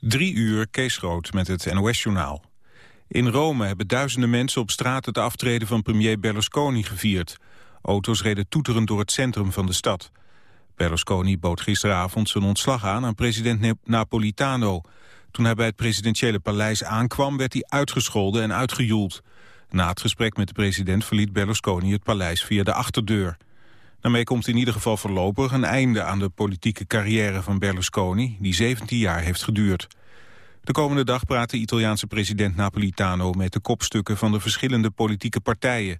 Drie uur, Kees met het NOS-journaal. In Rome hebben duizenden mensen op straat het aftreden van premier Berlusconi gevierd. Auto's reden toeterend door het centrum van de stad. Berlusconi bood gisteravond zijn ontslag aan aan president Napolitano. Toen hij bij het presidentiële paleis aankwam werd hij uitgescholden en uitgejoeld. Na het gesprek met de president verliet Berlusconi het paleis via de achterdeur. Daarmee komt in ieder geval voorlopig een einde aan de politieke carrière van Berlusconi, die 17 jaar heeft geduurd. De komende dag praat de Italiaanse president Napolitano met de kopstukken van de verschillende politieke partijen.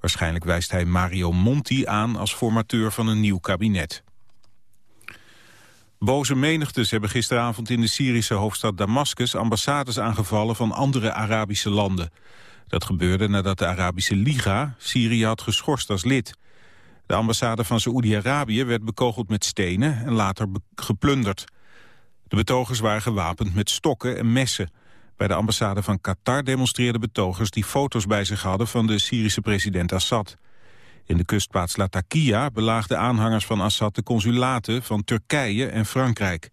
Waarschijnlijk wijst hij Mario Monti aan als formateur van een nieuw kabinet. Boze menigtes hebben gisteravond in de Syrische hoofdstad Damascus ambassades aangevallen van andere Arabische landen. Dat gebeurde nadat de Arabische Liga Syrië had geschorst als lid. De ambassade van Saoedi-Arabië werd bekogeld met stenen en later geplunderd. De betogers waren gewapend met stokken en messen. Bij de ambassade van Qatar demonstreerden betogers die foto's bij zich hadden van de Syrische president Assad. In de kustplaats Latakia belaagden aanhangers van Assad de consulaten van Turkije en Frankrijk.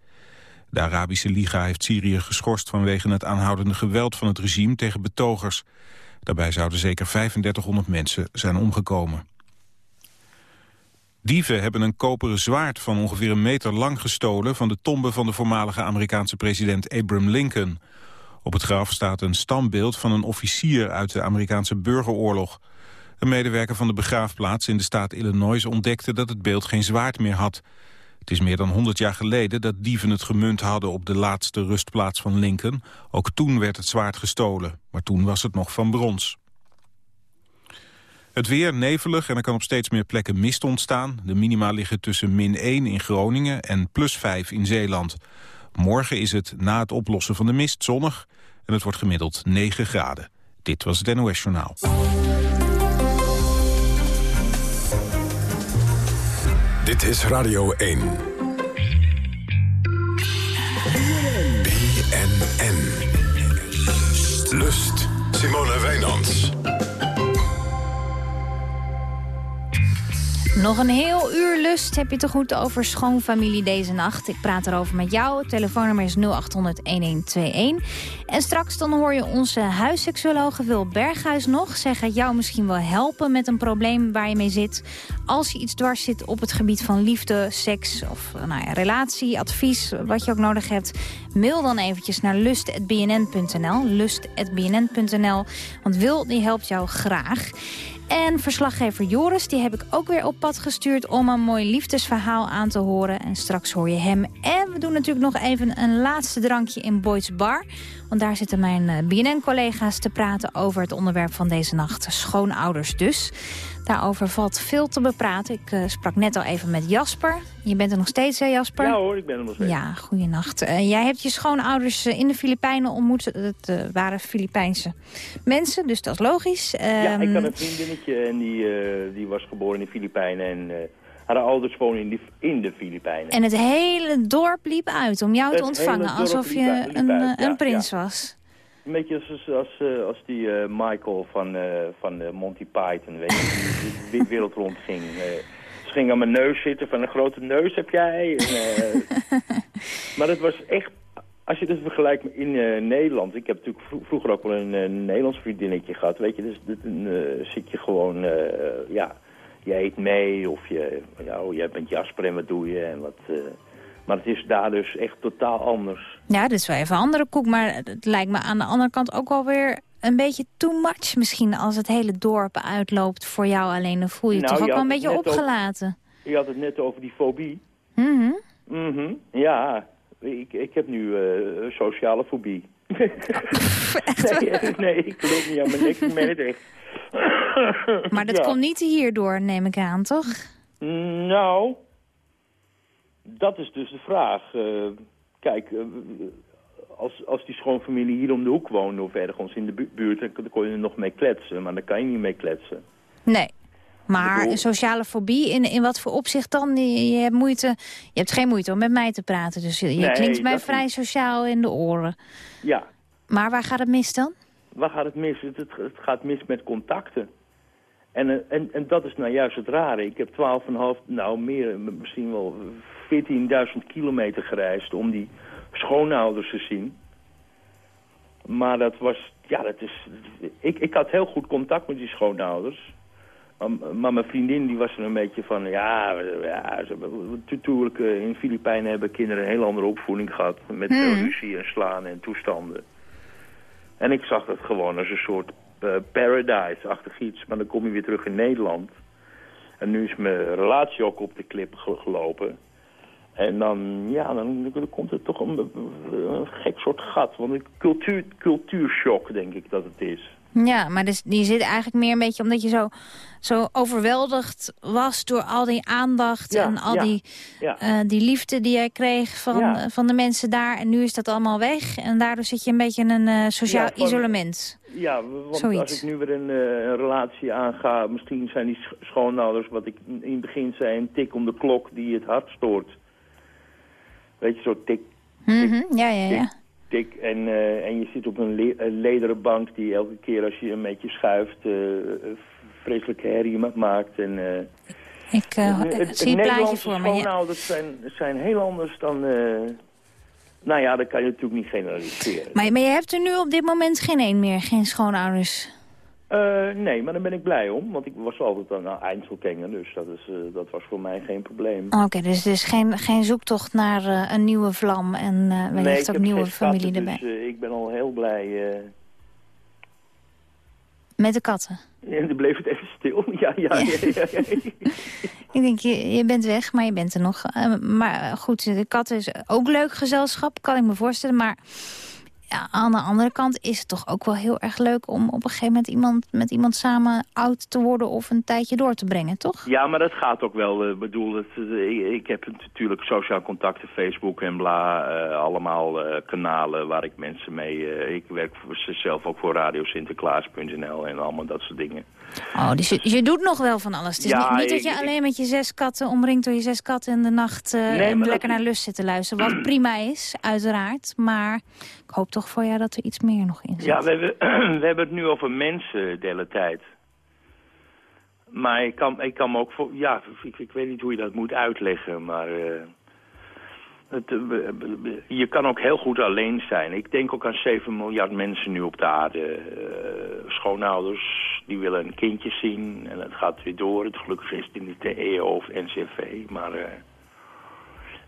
De Arabische Liga heeft Syrië geschorst vanwege het aanhoudende geweld van het regime tegen betogers. Daarbij zouden zeker 3500 mensen zijn omgekomen. Dieven hebben een koperen zwaard van ongeveer een meter lang gestolen... van de tombe van de voormalige Amerikaanse president Abraham Lincoln. Op het graf staat een standbeeld van een officier uit de Amerikaanse burgeroorlog. Een medewerker van de begraafplaats in de staat Illinois ontdekte dat het beeld geen zwaard meer had. Het is meer dan 100 jaar geleden dat dieven het gemunt hadden op de laatste rustplaats van Lincoln. Ook toen werd het zwaard gestolen, maar toen was het nog van brons. Het weer nevelig en er kan op steeds meer plekken mist ontstaan. De minima liggen tussen min 1 in Groningen en plus 5 in Zeeland. Morgen is het na het oplossen van de mist zonnig en het wordt gemiddeld 9 graden. Dit was het NOS Journaal. Dit is Radio 1. BNN. Lust. Simone Wijnands. Nog een heel uur lust heb je te goed over schoonfamilie deze nacht. Ik praat erover met jou. Telefoonnummer is 0800-1121. En straks dan hoor je onze huisseksuologe Wil Berghuis nog. Gaat jou misschien wel helpen met een probleem waar je mee zit. Als je iets dwars zit op het gebied van liefde, seks of nou ja, relatie, advies, wat je ook nodig hebt. Mail dan eventjes naar lust.bnn.nl. Lust.bnn.nl. Want Wil die helpt jou graag. En verslaggever Joris, die heb ik ook weer op pad gestuurd... om een mooi liefdesverhaal aan te horen. En straks hoor je hem. En we doen natuurlijk nog even een laatste drankje in Boyd's Bar. Want daar zitten mijn eh, BNN-collega's te praten over het onderwerp van deze nacht. Schoonouders dus. Daarover valt veel te bepraten. Ik uh, sprak net al even met Jasper. Je bent er nog steeds, hè Jasper? Ja hoor, ik ben er nog steeds. Ja, goeienacht. Uh, jij hebt je schoonouders in de Filipijnen ontmoet. Het uh, waren Filipijnse mensen, dus dat is logisch. ja, ik had een vriendinnetje en die, die was geboren in de Filipijnen. En haar ouders wonen in, die, in de Filipijnen. En het hele dorp liep uit om jou het te ontvangen, alsof je een, een prins ja. was. Een beetje als, als, als, als die uh, Michael van, uh, van uh, Monty Python, weet je, die de wereld rond ging. ze ging aan mijn neus zitten, van een grote neus heb jij. En, maar het was echt, als je het vergelijkt in Nederland, ik heb natuurlijk vro vroeger ook wel een Nederlands vriendinnetje gehad, weet je, dus dan zit je gewoon, ja, je eet mee of je, ja, oh, jij bent Jasper en wat doe je en wat... Maar het is daar dus echt totaal anders. Ja, dat is wel even een andere koek. Maar het lijkt me aan de andere kant ook wel weer een beetje too much misschien... als het hele dorp uitloopt voor jou alleen. Dan voel je je nou, toch ook wel een beetje opgelaten. Je had het net over die fobie. Mhm. Mm ja, ik, ik heb nu uh, sociale fobie. nee, nee, ik geloof niet aan mijn nek, ik meen het echt. maar dat ja. komt niet hierdoor, neem ik aan, toch? Nou, dat is dus de vraag. Uh, kijk, uh, als, als die schoonfamilie hier om de hoek woonde of ergens in de bu buurt... dan kon je er nog mee kletsen, maar daar kan je niet mee kletsen. Nee. Maar bedoel... sociale fobie, in, in wat voor opzicht dan? Je, je, hebt moeite, je hebt geen moeite om met mij te praten. Dus je, je nee, klinkt mij vrij niet. sociaal in de oren. Ja. Maar waar gaat het mis dan? Waar gaat het mis? Het, het, het gaat mis met contacten. En, en, en dat is nou juist het rare. Ik heb 12,5, nou meer, misschien wel 14.000 kilometer gereisd om die schoonouders te zien. Maar dat was, ja, dat is, ik, ik had heel goed contact met die schoonouders. Maar, maar mijn vriendin die was er een beetje van, ja, ja natuurlijk uh, in Filipijnen hebben kinderen een heel andere opvoeding gehad. Met Hmm. ruzie en slaan en toestanden. En ik zag dat gewoon als een soort eh, paradise-achtig iets. Maar dan kom je weer terug in Nederland. En nu is mijn relatie ook op de klip ge- gelopen. En dan, ja, dan, dan komt er toch een, een gek soort gat. Want een cultuur, cultuurshock, denk ik dat het is. Ja, maar dus, die zit eigenlijk meer een beetje omdat je zo, zo overweldigd was door al die aandacht Ja, en al ja, die, ja. eh, die liefde die jij kreeg van, eh, van de mensen daar. En nu is dat allemaal weg en daardoor zit je een beetje in een eh, sociaal van- isolement. Ja, want Zoiets. als ik nu weer een, een relatie aanga... misschien zijn die sch- schoonouders, wat ik in het begin zei... een tik om de klok die het hart stoort. Weet je, zo tik, Mhm, Ja, ja, ja. tik. En, eh, en je zit op een, le een lederen bank die elke keer als je een beetje schuift... eh, vreselijke herrie ma- maakt. En, eh, Ik het- het- zie het plaatje Nederlandse voor me. Schoonouders zijn, zijn heel anders dan... nou ja, dat kan je natuurlijk niet generaliseren. Maar, maar je hebt er nu op dit moment geen één meer, geen schoonouders. Eh, nee, maar daar ben ik blij om. Want ik was altijd een nou, Einzelganger, dus dat, is, eh, dat was voor mij geen probleem. Oké, dus dus geen, geen zoektocht naar eh, een nieuwe vlam en nee, wellicht ook nieuwe familie katten, erbij. Dus ik ben al heel blij. Met de katten. En dan bleef het even stil. Ja, ja, ja. ja, ja. Ik denk, je, je bent weg, maar je bent er nog. Maar goed, de kat is ook leuk gezelschap, kan ik me voorstellen. Maar ja, aan de andere kant is het toch ook wel heel erg leuk... om op een gegeven moment iemand, met iemand samen oud te worden... of een tijdje door te brengen, toch? Ja, maar dat gaat ook wel. eh, bedoel, het, eh, ik, ik heb natuurlijk sociaal contacten, Facebook en bla. eh, allemaal kanalen waar ik mensen mee... ik werk voor zelf ook voor radiosinterklaas.nl en allemaal dat soort dingen. Oh, dus je, je doet nog wel van alles. Het is Ja, niet, niet dat ik- je ik- alleen met je zes katten... omringd door je zes katten in de nacht... Nee, en lekker dat- naar lust zit te luisteren. Wat prima is, uiteraard. Maar ik hoop toch voor jou dat er iets meer nog in zit. Ja, we hebben, we hebben het nu over mensen de hele tijd. Maar ik kan, ik kan me ook voor... Ja, ik, ik weet niet hoe je dat moet uitleggen, maar... eh, het, eh, je kan ook heel goed alleen zijn. Ik denk ook aan 7 miljard mensen nu op de aarde. Eh, schoonouders, die willen een kindje zien. En het gaat weer door. Het gelukkig is het niet de EO of NCV. Maar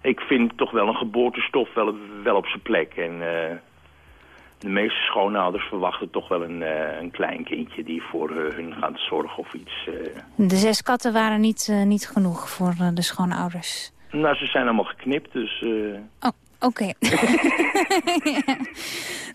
ik vind toch wel een geboortestof wel, wel op zijn plek. En... eh, de meeste schoonouders verwachten toch wel een, eh, een klein kindje die voor eh, hun gaat zorgen of iets. De zes katten waren niet, niet genoeg voor de schoonouders. Nou, ze zijn allemaal geknipt, dus... Oh, oké.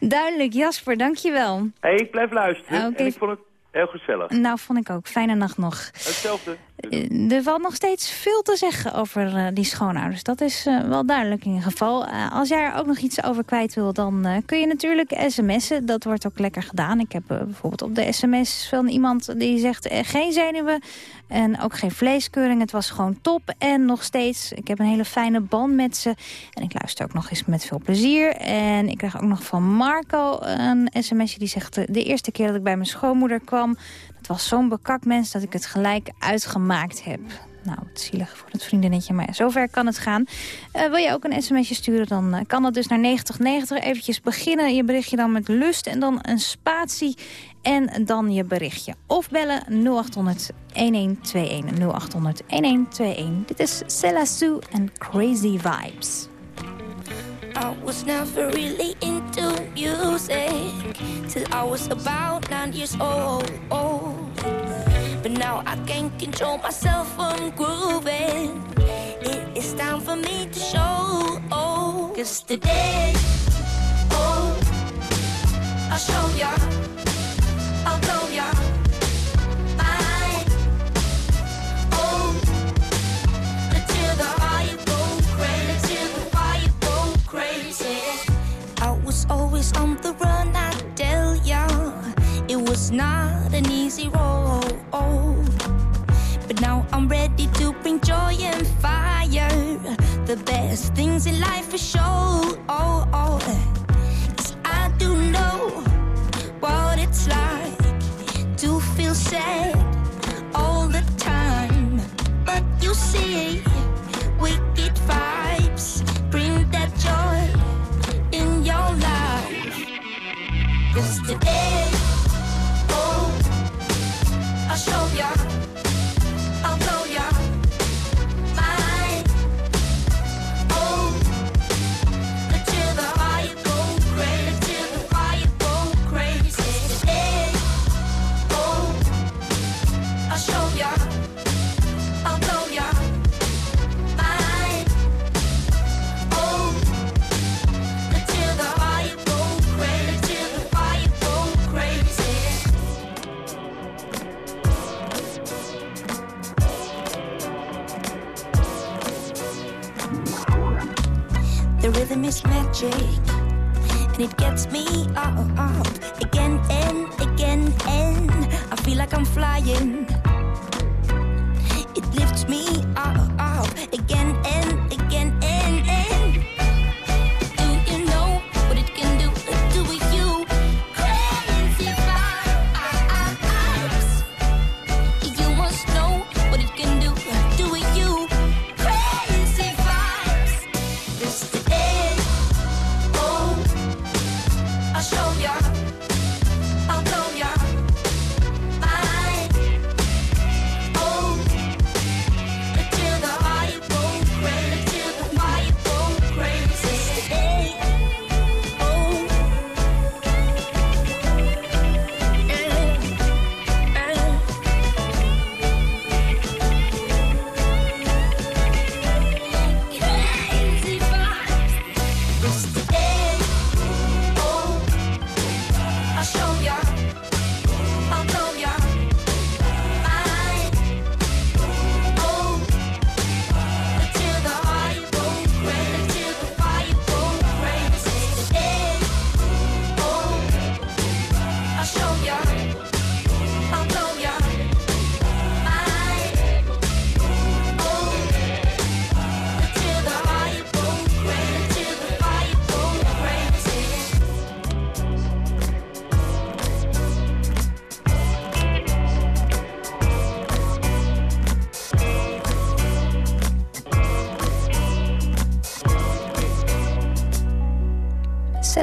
Duidelijk, Jasper, dankjewel. hey, ik blijf luisteren. En ik vond het heel gezellig. Nou, vond ik ook. Fijne nacht nog. Hetzelfde. Eh, Er valt nog steeds veel te zeggen over eh, die schoonouders. Dat is eh, wel duidelijk in ieder geval. Als jij er ook nog iets over kwijt wil, dan kun je natuurlijk sms'en. Dat wordt ook lekker gedaan. Ik heb bijvoorbeeld op de sms van iemand die zegt... geen zenuwen en ook geen vleeskeuring. Het was gewoon top. En nog steeds, ik heb een hele fijne band met ze. En ik luister ook nog eens met veel plezier. En ik krijg ook nog van Marco een sms'je die zegt... de eerste keer dat ik bij mijn schoonmoeder kwam... Het was zo'n bekakt mens dat ik het gelijk uitgemaakt heb. Nou, wat zielig voor het vriendinnetje, maar zover kan het gaan. Eh, wil je ook een sms'je sturen, dan eh, kan dat dus naar 9090. Eventjes beginnen, je berichtje dan met lust en dan een spatie en dan je berichtje. Of bellen 0800 1121 0800 1121. Dit is Sue en Crazy Vibes. I was never really into music till I was about nine years old. But now I can't control myself from grooving. It is time for me to show. Cause today, oh, I'll show ya. Not an easy road. But now I'm ready to bring joy and fire. The best things in life are show.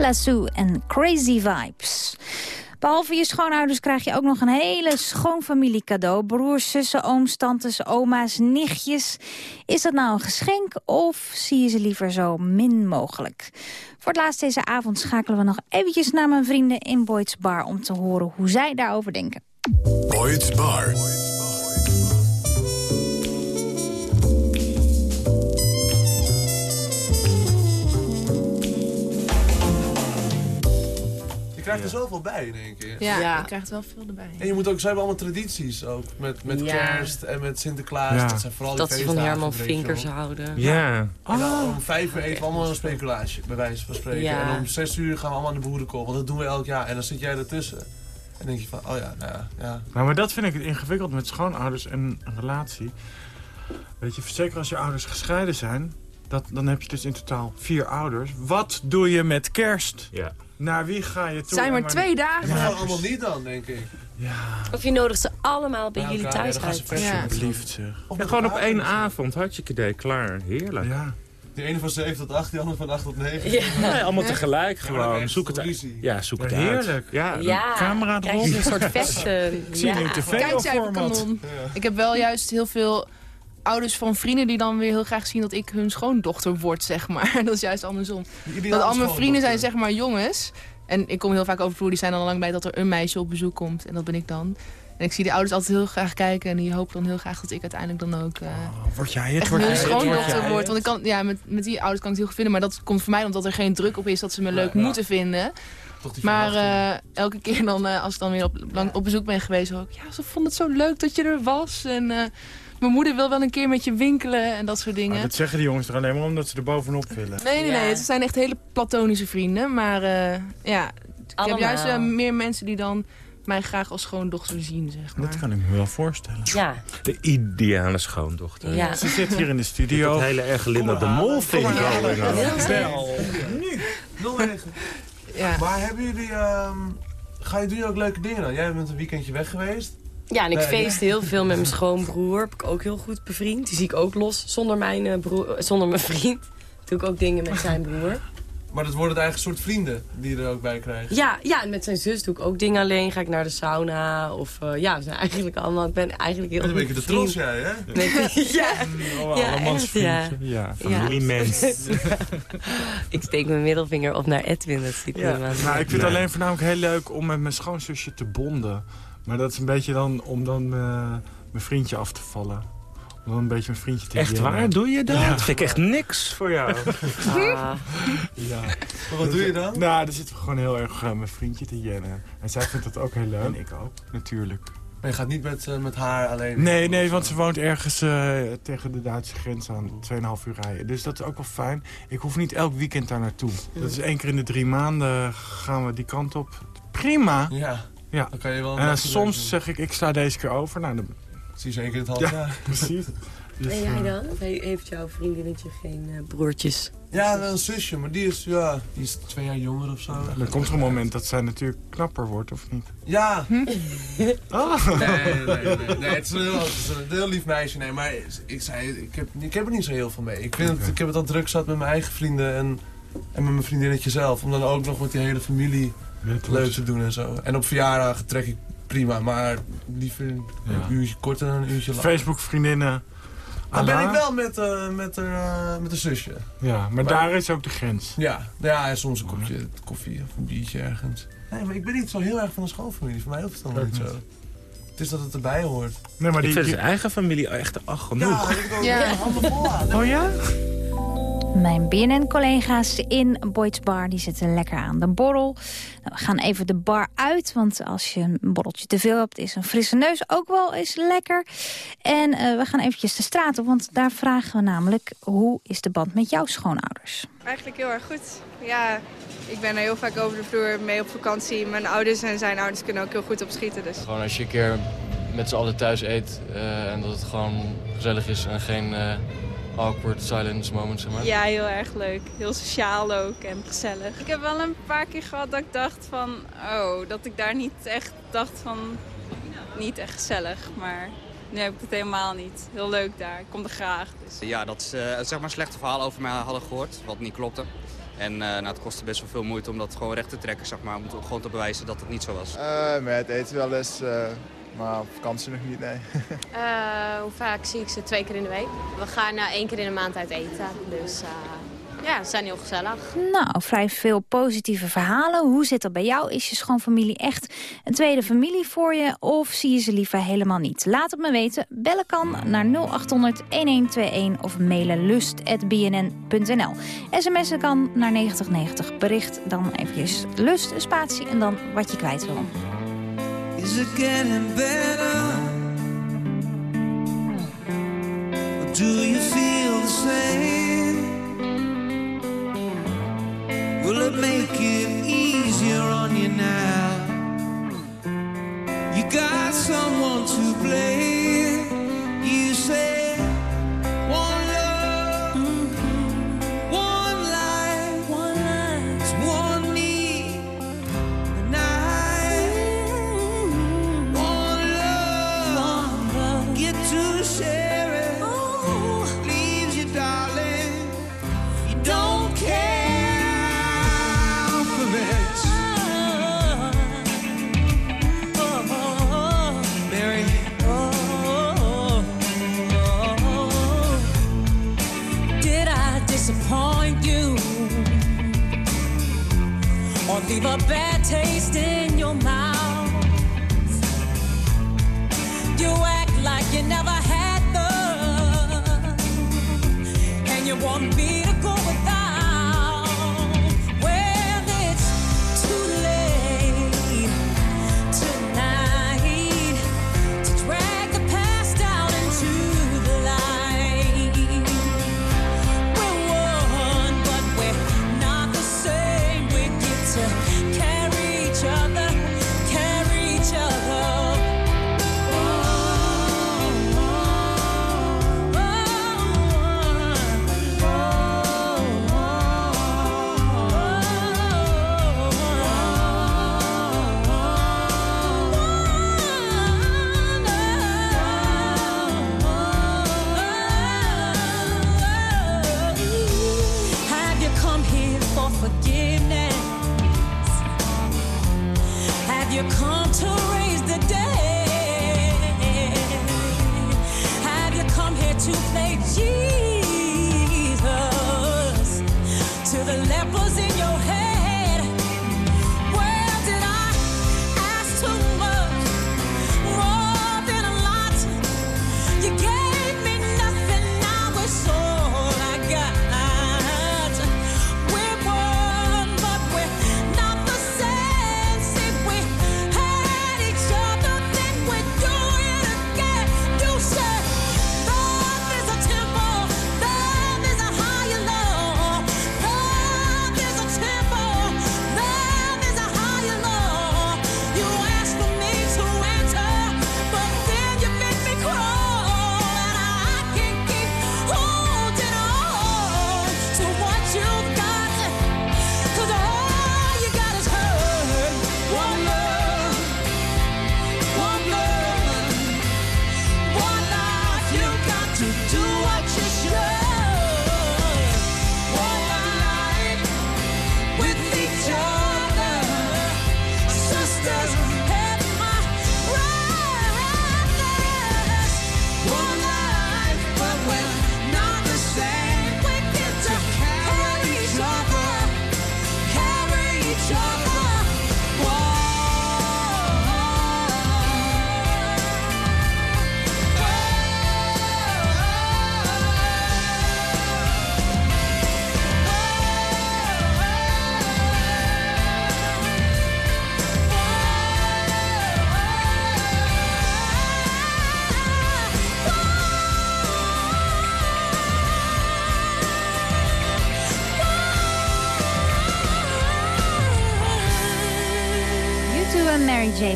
En Crazy Vibes. Behalve je schoonouders krijg je ook nog een hele schoonfamilie cadeau. Broers, zussen, ooms, tantes, oma's, nichtjes. Is dat nou een geschenk of zie je ze liever zo min mogelijk? Voor het laatst deze avond schakelen we nog eventjes naar mijn vrienden in Boyd's Bar... om te horen hoe zij daarover denken. Bar. Krijgt er zoveel bij in één keer. Ja, Ja. je krijgt wel veel erbij. En je moet ook, ze hebben allemaal tradities ook. Met, met Ja. kerst en met Sinterklaas. Ja. Dat zijn vooral die Dat ze van Herman. Vinkers houden. Ja. En dan om vijf uur eten we allemaal een speculaasje, bij wijze van spreken. Ja. En om zes uur gaan we allemaal aan de boerenkool, want dat doen we elk jaar. En dan zit jij ertussen. En dan denk je van, oh ja, nou ja, ja. Nou, maar dat vind ik het ingewikkeld met schoonouders en een relatie. Weet je, zeker als je ouders gescheiden zijn... Dat, dan heb je dus in totaal vier ouders. Wat doe je met kerst? Ja. Naar wie ga je toe? Het zijn maar twee dagen. Dat gaan allemaal niet dan, denk ik. Ja, Of je nodigt ze allemaal bij Bij jullie thuis ja, uit. Ja. zeg. Ja, met gewoon op één avond. Hartstikke idee, klaar. Heerlijk. Ja. De ene van 7 tot 8, die andere van 8 tot 9. Ja. Nee, allemaal tegelijk Ja, gewoon. je Zoek het uit. Ja, zoek Ja, het uit. heerlijk. Ja, Ja, camera krijg je erop. een soort fashion. Ik zie nu format. Kijkcijferkanon. Ik heb wel juist heel veel ouders van vrienden die dan weer heel graag zien dat ik hun schoondochter word, zeg maar. Dat is juist andersom. Dat al mijn vrienden zijn zeg maar jongens. En ik kom heel vaak over vloer, die zijn dan al lang bij dat er een meisje op bezoek komt. En dat ben ik dan. En ik zie die ouders altijd heel graag kijken. En die hopen dan heel graag dat ik uiteindelijk dan ook Oh, word jij het? Word hun jij schoondochter jij word. het? Want ik kan, ja, met, met die ouders kan ik het heel goed vinden. Maar dat komt voor mij omdat er geen druk op is dat ze me leuk ja. moeten vinden. Maar eh, elke keer dan, eh, als ik dan weer op, lang, op bezoek ben geweest, hoor ik... Ja, ze vond het zo leuk dat je er was. En mijn moeder wil wel een keer met je winkelen en dat soort dingen. Maar dat zeggen die jongens er alleen maar omdat ze er bovenop willen. Nee, nee, Ja. nee. Het zijn echt hele platonische vrienden. Maar eh, ja, ik Allemaal. heb juist eh, meer mensen die dan mij graag als schoondochter zien, zeg maar. Dat kan ik me wel voorstellen. Ja, de ideale schoondochter. ja. Ze zit hier in de Dat studio. hele erg Linda de Mol vind. Heel Wel. 09. Ja. Maar hebben jullie... ehm, ga je, doe je ook leuke dingen dan? Jij bent een weekendje weg geweest. Ja, en ik Nee, feest heel veel met mijn schoonbroer. Heb ik ook heel goed bevriend. Die zie ik ook los zonder mijn, eh, broer, eh, zonder mijn vriend. Doe ik ook dingen met zijn broer. Maar dat worden het eigen soort vrienden die je er ook bij krijgt. Ja, ja, en met zijn zus doe ik ook dingen alleen. Ga ik naar de sauna. Of eh, ja, we zijn eigenlijk allemaal... Ik ben eigenlijk heel Dat ben goed je de trots, jij, hè? met- ja, Oh, Ja, echt, ja. Ja. Familiemens. ik steek mijn middelvinger op naar Edwin. Dat ziet Ja. niemand. Nou, ik vind het Nee. alleen voornamelijk heel leuk om met mijn schoonzusje te bonden. Maar dat is een beetje dan om dan eh, mijn vriendje af te vallen. Om dan een beetje mijn vriendje te Echt jennen. waar? Doe je dat? Ja. Dat vind ik echt niks voor jou. Ah, Ja. Maar wat doe je dan? Nou, dan zitten we gewoon heel erg eh, mijn vriendje te jennen. En zij vindt dat ook heel leuk. En ik ook, natuurlijk. Maar je gaat niet met, eh, met haar alleen. Nee, nee, want ze woont ergens eh, tegen de Duitse grens aan 2,5 uur rijden. Dus dat is ook wel fijn. Ik hoef niet elk weekend daar naartoe. Dat is één keer in de drie maanden gaan we die kant op. Prima. Ja, Ja. dan kan je wel... een En soms zeg ik, ik sla deze keer over. Nou, dan... Zie je zeker het half Ja. jaar. Precies. Dus, En jij eh, dan? Of heeft jouw vriendinnetje geen eh, broertjes? Ja, wel een zusje, maar die is, ja, die is twee jaar jonger of zo. Dan komt er een moment dat zij natuurlijk knapper wordt, of niet? Ja. Ah. Nee, nee, nee, nee. Het is een heel, het is een heel lief meisje. Nee, maar ik zei, ik heb, ik heb er niet zo heel veel mee. Ik, vind het, ik heb het al druk zat met mijn eigen vrienden en, en met mijn vriendinnetje zelf. Om dan ook nog met die hele familie leuk te doen en zo. En op verjaardagen trek ik prima, maar liever een Ja. uurtje korter dan een uurtje langer. Facebook-vriendinnen. Dan ben ik wel met, eh met, haar, eh, met een zusje. Ja, maar, Maar- daar is ook de grens. Ja, ja en soms een kopje koffie of een biertje ergens. Nee, maar ik ben niet zo heel erg van de schoolfamilie. Voor mij hoeft het dan niet zo. Het is dat het erbij hoort. Nee, maar Ik die, vind die- zijn eigen familie echt ach genoeg. ik wil Ja. handen vol aan. Oh ja? Mijn BNN-collega's in Boyd's Bar die zitten lekker aan de borrel. Nou, we gaan even de bar uit, want als je een borreltje te veel hebt... is een frisse neus ook wel eens lekker. En eh, we gaan eventjes de straat op, want daar vragen we namelijk... hoe is de band met jouw schoonouders? Eigenlijk heel erg goed. Ja, ik ben er heel vaak over de vloer mee op vakantie. Mijn ouders en zijn ouders kunnen ook heel goed op schieten. Dus. Gewoon als je een keer met z'n allen thuis eet eh, en dat het gewoon gezellig is en geen eh, awkward silence moments, zeg maar. Ja, heel erg leuk. Heel sociaal ook en gezellig. Ik heb wel een paar keer gehad dat ik dacht van... Oh, dat ik daar niet echt dacht van... Niet echt gezellig, maar nu heb ik het helemaal niet. Heel leuk daar. Ik kom er graag. Dus. Ja, dat ze eh, zeg maar slechte verhalen over mij hadden gehoord, wat niet klopte. En eh, nou, het kostte best wel veel moeite om dat gewoon recht te trekken, zeg maar. Om het gewoon te bewijzen dat het niet zo was. Eh, met eten wel eens, eh, maar op vakantie nog niet, nee. Eh, hoe vaak zie ik ze? Twee keer in de week. We gaan uh, één keer in de maand uit eten. Dus uh, ja, ze zijn heel gezellig. Nou, vrij veel positieve verhalen. Hoe zit dat bij jou? Is je schoonfamilie echt een tweede familie voor je? Of zie je ze liever helemaal niet? Laat het me weten. Bellen kan naar 0800-1121 of mailen lust.bnn.nl. SMS'en kan naar 9090. Bericht dan eventjes lust, een spatie en dan wat je kwijt wil. Is it getting better? Or do you feel the same? Will it make it easier on you now? You got someone to blame.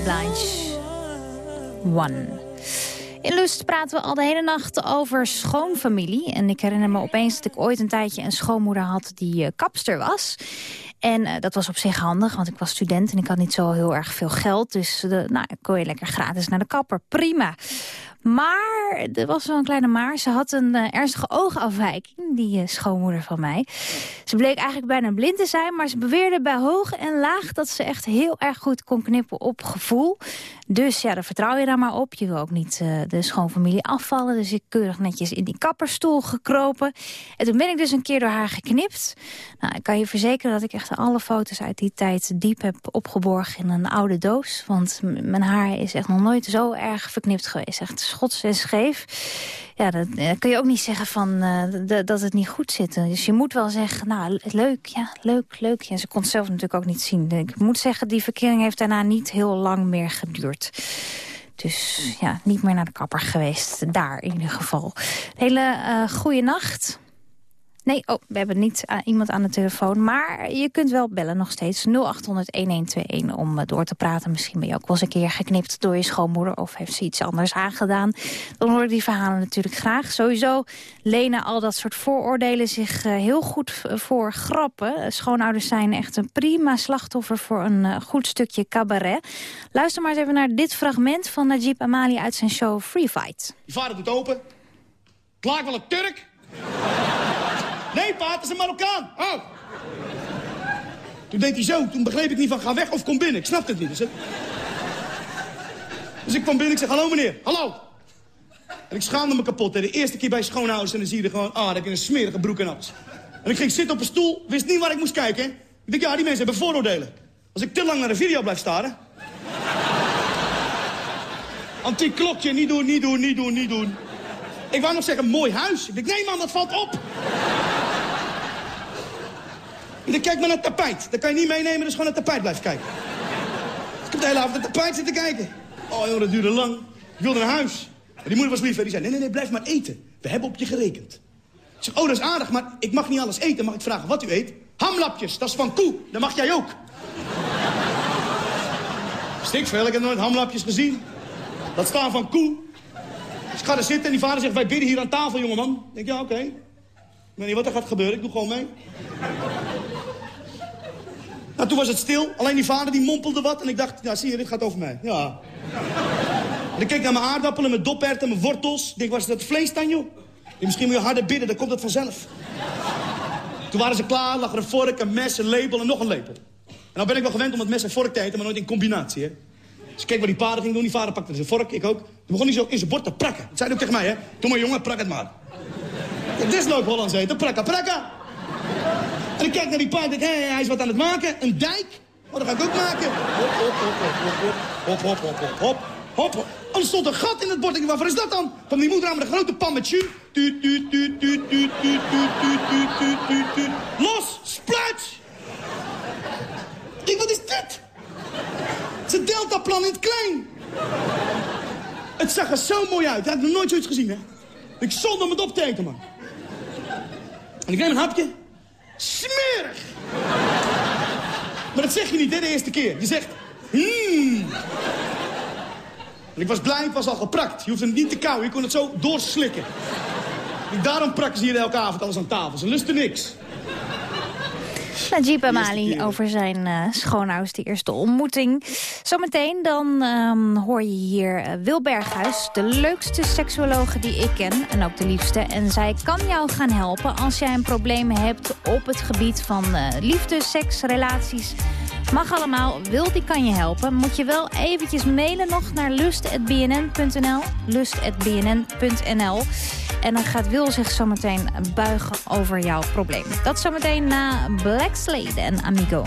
Blige. One. In Lust praten we al de hele nacht over schoonfamilie. En ik herinner me opeens dat ik ooit een tijdje een schoonmoeder had die uh, kapster was. En uh, dat was op zich handig, want ik was student en ik had niet zo heel erg veel geld. Dus uh, nou, kon je lekker gratis naar de kapper. Prima. Maar, er was wel een kleine maar. Ze had een uh, ernstige oogafwijking, die uh, schoonmoeder van mij. Ze bleek eigenlijk bijna blind te zijn, maar ze beweerde bij hoog en laag... dat ze echt heel erg goed kon knippen op gevoel. Dus ja, daar vertrouw je dan maar op. Je wil ook niet uh, de schoonfamilie afvallen. Dus ik keurig netjes in die kapperstoel gekropen. En toen ben ik dus een keer door haar geknipt. Nou, ik kan je verzekeren dat ik echt alle foto's uit die tijd diep heb opgeborgen in een oude doos. Want mijn haar is echt nog nooit zo erg verknipt geweest. Echt schots en scheef. Ja, dat, dat kun je ook niet zeggen van, uh, dat het niet goed zit. Dus je moet wel zeggen, nou, leuk, ja, leuk, leuk. Ja, ze kon het zelf natuurlijk ook niet zien. Ik moet zeggen, die verkering heeft daarna niet heel lang meer geduurd. Dus ja, niet meer naar de kapper geweest. Daar in ieder geval. Hele uh, goede nacht. Nee, oh, we hebben niet uh, iemand aan de telefoon. Maar je kunt wel bellen nog steeds. 0800-1121 om uh, door te praten. Misschien ben je ook wel eens een keer geknipt door je schoonmoeder. Of heeft ze iets anders aangedaan. Dan hoor ik die verhalen natuurlijk graag. Sowieso lenen al dat soort vooroordelen zich uh, heel goed voor grappen. Schoonouders zijn echt een prima slachtoffer voor een goed stukje cabaret. Luister maar eens even naar dit fragment van Najib Amali uit zijn show Free Fight. Je vader doet open. Klaar wel een Turk. Nee, pa, het is een Marokkaan. Oh. Toen deed hij zo. Toen begreep ik niet van ga weg of kom binnen. Ik snapte het niet. Dus, het... dus ik kwam binnen. Ik zeg hallo meneer. Hallo. En ik schaamde me kapot. Hè. De eerste keer bij schoonhuis en dan zie je er gewoon... Ah, dat heb je een smerige broek en alles. En ik ging zitten op een stoel. Wist niet waar ik moest kijken. Ik dacht, ja, die mensen hebben vooroordelen. Als ik te lang naar de video blijf staren... Antiek klokje, niet doen, niet doen, niet doen, niet doen. Ik wou nog zeggen, mooi huis. Ik denk, nee man, dat valt op. Kijk maar naar het tapijt. Dat kan je niet meenemen, dus gewoon naar het tapijt blijven kijken. ik heb de hele avond naar het tapijt zitten kijken. Oh joh, dat duurde lang. Ik wilde naar huis. Maar die moeder was lief, hè. die zei, nee, nee, nee, blijf maar eten. We hebben op je gerekend. Ik zeg, oh, dat is aardig, maar ik mag niet alles eten. Mag ik vragen wat u eet? Hamlapjes, dat is van koe. Dat mag jij ook. Stik veel, ik heb nooit hamlapjes gezien. Dat staan van koe. Dus ik ga er zitten en die vader zegt, wij bidden hier aan tafel, jongeman. Ik denk, ja, oké. Okay. Ik weet niet wat er gaat gebeuren, ik doe gewoon mee. Nou, toen was het stil. Alleen die vader die mompelde wat. En ik dacht, ja, zie je, dit gaat over mij. Ja. en ik keek naar mijn aardappelen, mijn doperten, en mijn wortels. Ik denk, was dat vlees dan, joh? En misschien moet je harder bidden, dan komt het vanzelf. toen waren ze klaar, lag er een vork, een mes, een lepel en nog een lepel. En nou ben ik wel gewend om het mes en vork te eten, maar nooit in combinatie, hè. Dus kijk wat die vader ging doen. Die vader pakte zijn vork, ik ook. Toen begon hij zo in zijn bord te prakken. Dat zei hij ook tegen mij, hè. Doe maar, jongen, prak het maar. Dit is leuk Hollands eten, prakka, prakka. En ik kijk naar die paard en denk, hé, hij is wat aan het maken. Een dijk? Oh, dat ga ik ook maken. Hop, hop, hop, hop, hop, hop, hop, hop, hop, hop, hop. Oh, er stond een gat in het bord. Ik denk, waarvoor is dat dan? Van die moeder aan met een grote pan met jus. Los, spluit. Ik wat is dit? Het is een deltaplan in het klein. Het zag er zo mooi uit. Ik had nog nooit zoiets gezien, hè. Ik zonder met op te eten, man. En ik neem een hapje. Smerig! Maar dat zeg je niet, de eerste keer. Je zegt, hmm. En ik was blij, het was al geprakt. Je hoeft het niet te kauwen, je kon het zo doorslikken. En daarom prakken ze hier elke avond alles aan tafel. Ze lusten niks. Najib Amali over zijn uh, schoonouders, de eerste ontmoeting. Zometeen dan um, hoor je hier uh, Wil Berghuis, de leukste seksuologe die ik ken. En ook de liefste. En zij kan jou gaan helpen als jij een probleem hebt op het gebied van uh, liefde, seks, relaties... Mag allemaal, wil die kan je helpen. Moet je wel eventjes mailen nog naar lust.bnn.nl. Lust.bnn.nl. En dan gaat Wil zich zometeen buigen over jouw probleem. Dat zometeen na Black Slade en. Amigo,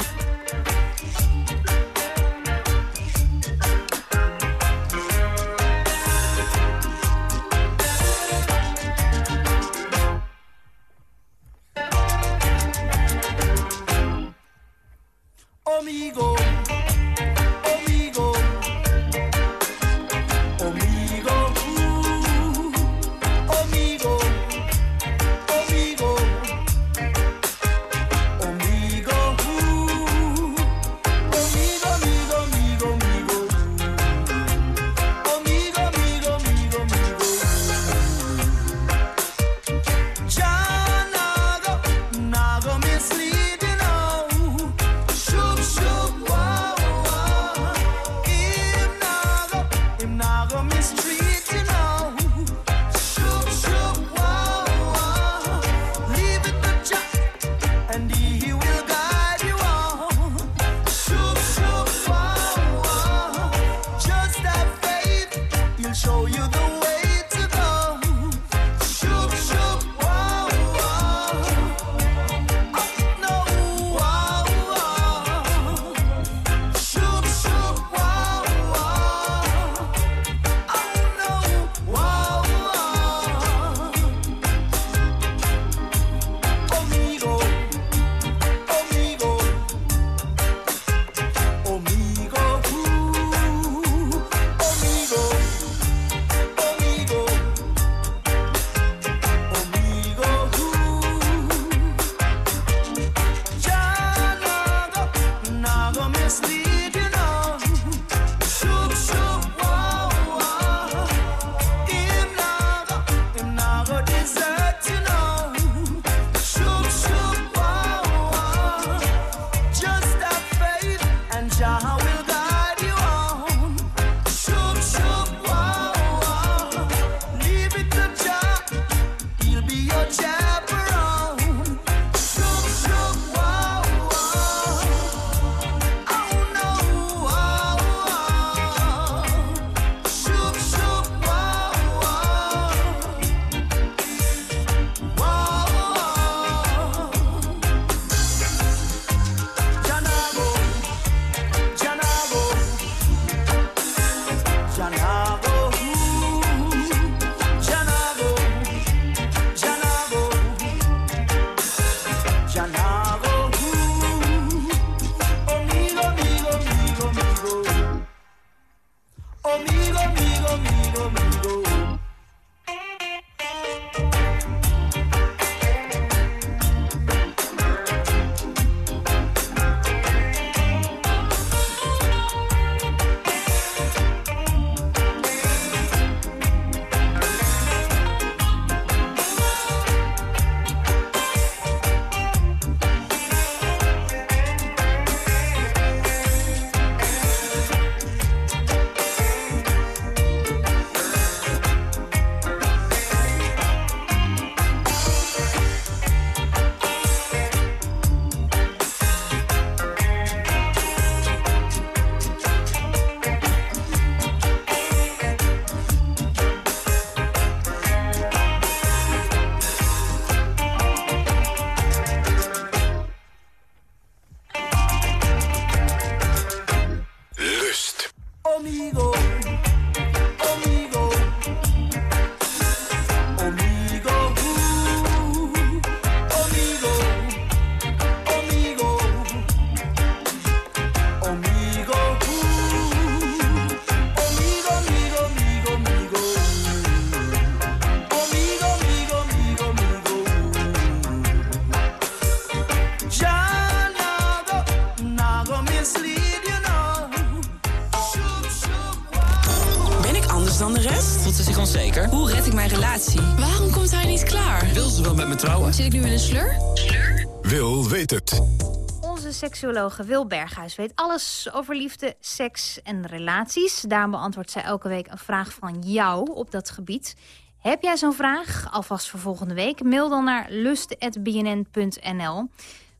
seksuologe Wil Berghuis weet alles over liefde, seks en relaties. Daarom beantwoordt zij elke week een vraag van jou op dat gebied. Heb jij zo'n vraag, alvast voor volgende week? Mail dan naar lust.bnn.nl.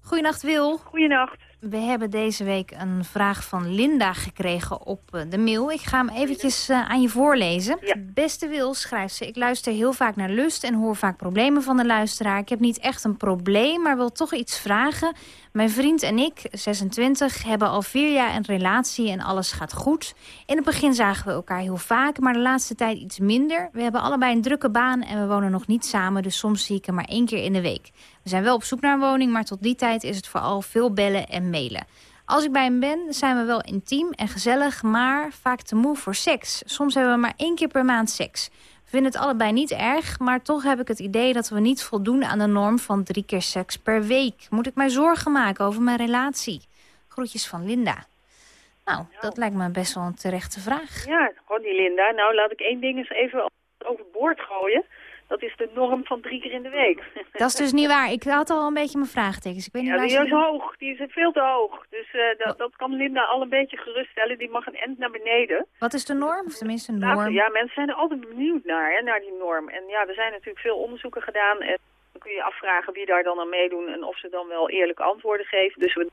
Goedenacht Wil. Goedenacht. We hebben deze week een vraag van Linda gekregen op eh, de mail. Ik ga hem eventjes eh, aan je voorlezen. Beste Wil, schrijft ze, ik luister heel vaak naar Lust en hoor vaak problemen van de luisteraar. Ik heb niet echt een probleem, maar wil toch iets vragen. Mijn vriend en ik, 26, hebben al vier jaar een relatie en alles gaat goed. In het begin zagen we elkaar heel vaak, maar de laatste tijd iets minder. We hebben allebei een drukke baan en we wonen nog niet samen, dus soms zie ik hem maar één keer in de week. We zijn wel op zoek naar een woning, maar tot die tijd is het vooral veel bellen en mailen. Als ik bij hem ben, zijn we wel intiem en gezellig, maar vaak te moe voor seks. Soms hebben we maar één keer per maand seks. We vinden het allebei niet erg, maar toch heb ik het idee dat we niet voldoen aan de norm van drie keer seks per week. Moet ik mij zorgen maken over mijn relatie? Groetjes van Linda. Nou, dat lijkt me best wel een terechte vraag. Ja, gewoon die Linda. Nou, laat ik één ding eens even overboord gooien. Dat is de norm van drie keer in de week. Dat is dus niet waar. Ik had al een beetje mijn vraagtekens. Ik weet niet Ja, waar die ze- is hoog. Die is veel te hoog. Dus eh, dat, dat kan Linda al een beetje geruststellen. Die mag een end naar beneden. Wat is de norm? Of tenminste een norm? ja, mensen zijn er altijd benieuwd naar, hè, naar die norm. En ja, er zijn natuurlijk veel onderzoeken gedaan. En dan kun je je afvragen wie daar dan aan meedoen en of ze dan wel eerlijke antwoorden geven. Dus we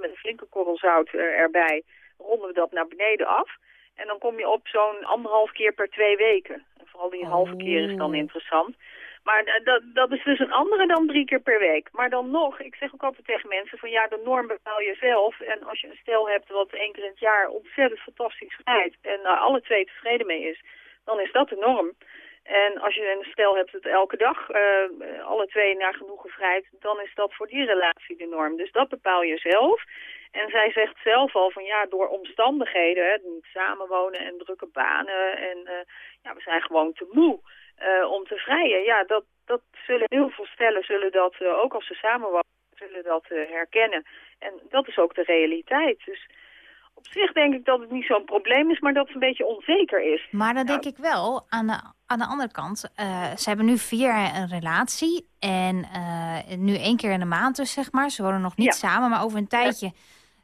met een flinke korrel zout eh, erbij ronden we dat naar beneden af. En dan kom je op zo'n anderhalf keer per twee weken. Vooral die halve keer is dan interessant. Maar da- dat, dat is dus een andere dan drie keer per week. Maar dan nog, ik zeg ook altijd tegen mensen van ja, de norm bepaal je zelf. En als je een stel hebt wat één keer in het jaar ontzettend fantastisch vrijt en daar alle twee tevreden mee is, dan is dat de norm. En als je een stel hebt dat elke dag eh, alle twee naar genoegen vrijt, dan is dat voor die relatie de norm. Dus dat bepaal je zelf. En zij zegt zelf al van ja, door omstandigheden, hè, niet samenwonen en drukke banen en eh, ja, we zijn gewoon te moe eh, om te vrijen. Ja, dat, dat zullen heel veel stellen, zullen dat ook als ze samenwonen, zullen dat herkennen. En dat is ook de realiteit. Dus op zich denk ik dat het niet zo'n probleem is, maar dat het een beetje onzeker is. Maar dan denk ik wel, aan de, aan de andere kant... eh, ze hebben nu vier jaar een relatie. En eh, nu één keer in de maand dus, zeg maar. Ze wonen nog niet Ja. samen, maar over een tijdje...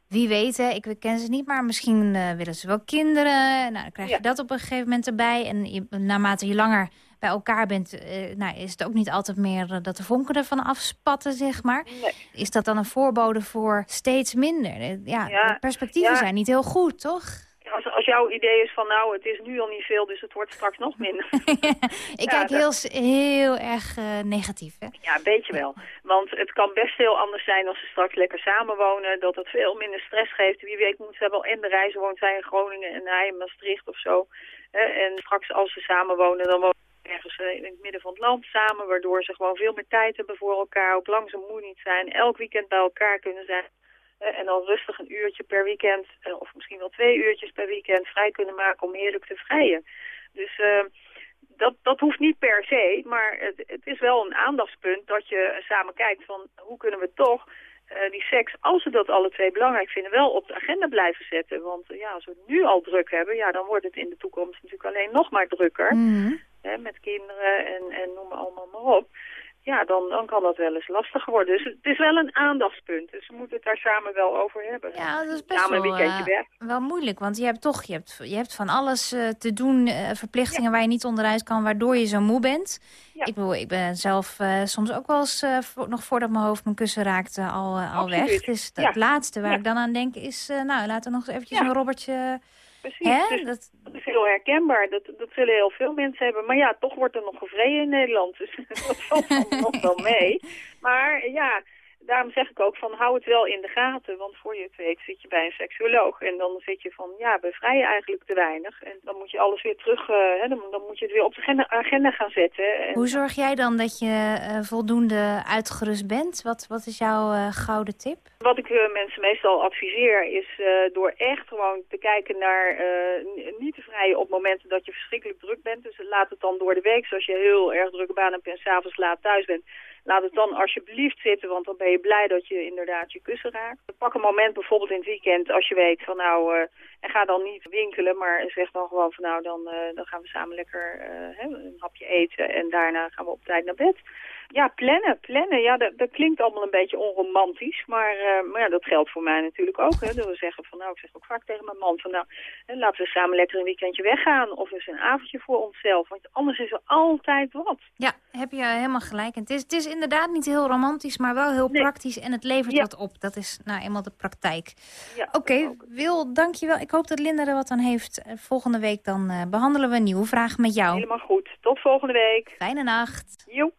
Wie weet, hè, ik ken ze niet, maar misschien eh, willen ze wel kinderen. Nou, dan krijg je Ja. dat op een gegeven moment erbij. En je, naarmate je langer bij elkaar bent, nou, is het ook niet altijd meer dat de vonken ervan afspatten, zeg maar. Is dat dan een voorbode voor steeds minder? Ja, Ja, de perspectieven zijn niet heel goed, toch? Jouw idee is van nou, het is nu al niet veel, dus het wordt straks nog minder. Ik Ja, kijk heel, heel erg eh, negatief, hè? Ja, een beetje wel. Want het kan best heel anders zijn als ze straks lekker samenwonen. Dat het veel minder stress geeft. Wie weet moet ze wel in de reizen woont zij in Groningen en hij in Maastricht of zo. En straks als ze samenwonen, dan wonen ze ergens eh, in het midden van het land samen. Waardoor ze gewoon veel meer tijd hebben voor elkaar. Ook lang zo moe niet zijn. Elk weekend bij elkaar kunnen zijn. Eh, En dan rustig een uurtje per weekend, eh, of misschien wel twee uurtjes per weekend, vrij kunnen maken om heerlijk te vrijen. Dus eh, dat, dat hoeft niet per se, maar het, het is wel een aandachtspunt dat je samen kijkt van hoe kunnen we toch die seks, als we dat alle twee belangrijk vinden, wel op de agenda blijven zetten. Want ja, als we het nu al druk hebben, ja, dan wordt het in de toekomst natuurlijk alleen nog maar drukker. Hè, met kinderen en, en noem maar allemaal maar op. Ja, dan, dan kan dat wel eens lastig worden. Dus het is wel een aandachtspunt. Dus we moeten het daar samen wel over hebben. Ja, dat is best samen wel, weekendje eh, weg. wel moeilijk. Want je hebt toch je hebt, je hebt van alles eh, te doen, eh, verplichtingen waar je niet onderuit kan, waardoor je zo moe bent. Ik bedoel, ik ben zelf soms ook wel eens, voor- nog voordat mijn hoofd mijn kussen raakte, al, al weg. Dus Ja. het laatste waar ik dan aan denk is, nou, laten we nog eens eventjes een robbertje... Precies, Hè? dus dat... is heel herkenbaar. Dat, dat zullen heel veel mensen hebben. Maar ja, toch wordt er nog gevreden in Nederland. Dus dat valt nog wel mee. Maar ja, daarom zeg ik ook van hou het wel in de gaten. Want voor je het weet zit je bij een seksuoloog. En dan zit je van ja, we vrijen eigenlijk te weinig. En dan moet je alles weer terug, eh, hè, dan, dan moet je het weer op de agenda, gaan zetten. En, Hoe zorg jij dan dat je eh, voldoende uitgerust bent? Wat, wat is jouw eh, gouden tip? Wat ik mensen meestal adviseer is door echt gewoon te kijken naar niet te vrijen op momenten dat je verschrikkelijk druk bent. Dus laat het dan door de week, zoals je heel erg drukke baan hebt en s'avonds laat thuis bent, laat het dan alsjeblieft zitten, want dan ben je blij dat je inderdaad je kussen raakt. Pak een moment bijvoorbeeld in het weekend als je weet van nou, eh, en ga dan niet winkelen, maar zeg dan gewoon van nou, dan, eh, dan gaan we samen lekker eh, een hapje eten en daarna gaan we op tijd naar bed. Ja, plannen, plannen. Ja, dat, dat klinkt allemaal een beetje onromantisch. Maar, eh, maar ja, dat geldt voor mij natuurlijk ook. Hè. Dat we zeggen van, nou, ik zeg ook vaak tegen mijn man van, nou, hè, laten we samen lekker een weekendje weggaan. Of eens een avondje voor onszelf. Want anders is er altijd wat. Ja, heb je helemaal gelijk. En het, is, het is inderdaad niet heel romantisch, maar wel heel praktisch. En het levert wat op. Dat is nou eenmaal de praktijk. Ja, Oké, Wil, dankjewel. Ik hoop dat Linda er wat aan heeft. Eh, Volgende week dan eh, behandelen we een nieuwe vraag met jou. Helemaal goed. Tot volgende week. Fijne nacht. Joep.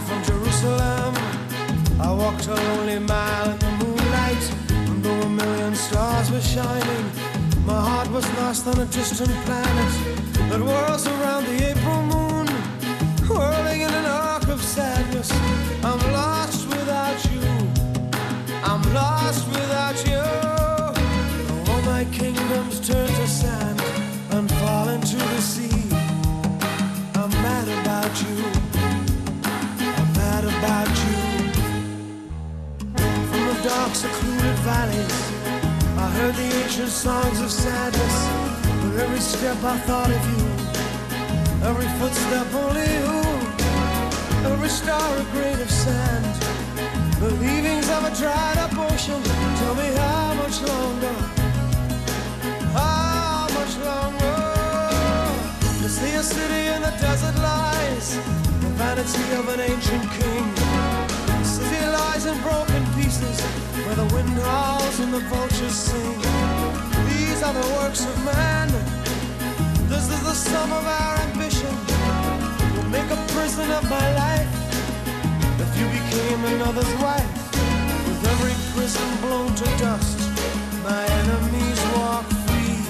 From Jerusalem. I walked a lonely mile in the moonlight. And though a million stars were shining, my heart was lost on a distant planet that whirls around the April moon, whirling in an arc of sadness. I'm dark, secluded valleys, I heard the ancient songs of sadness. With every step, I thought of you. Every footstep, only you. Every star, a grain of sand. The leavings of a dried up ocean. Tell me how much longer? How much longer? To see a city in the desert lies, the vanity of an ancient king. Lies in broken pieces, where the wind howls and the vultures sing. These are the works of man. This is the sum of our ambition. We'll make a prison of my life. If you became another's wife, with every prison blown to dust, my enemies walk free.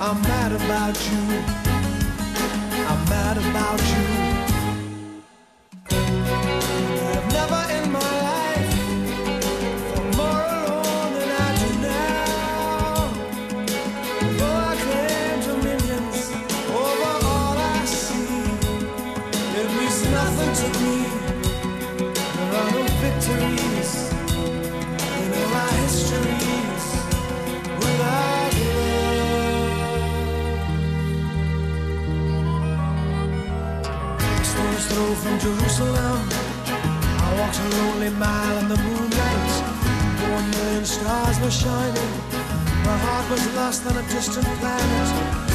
I'm mad about you. I'm mad about you. From Jerusalem. I walked a lonely mile in the moonlight. One million stars were shining. My heart was lost on a distant planet.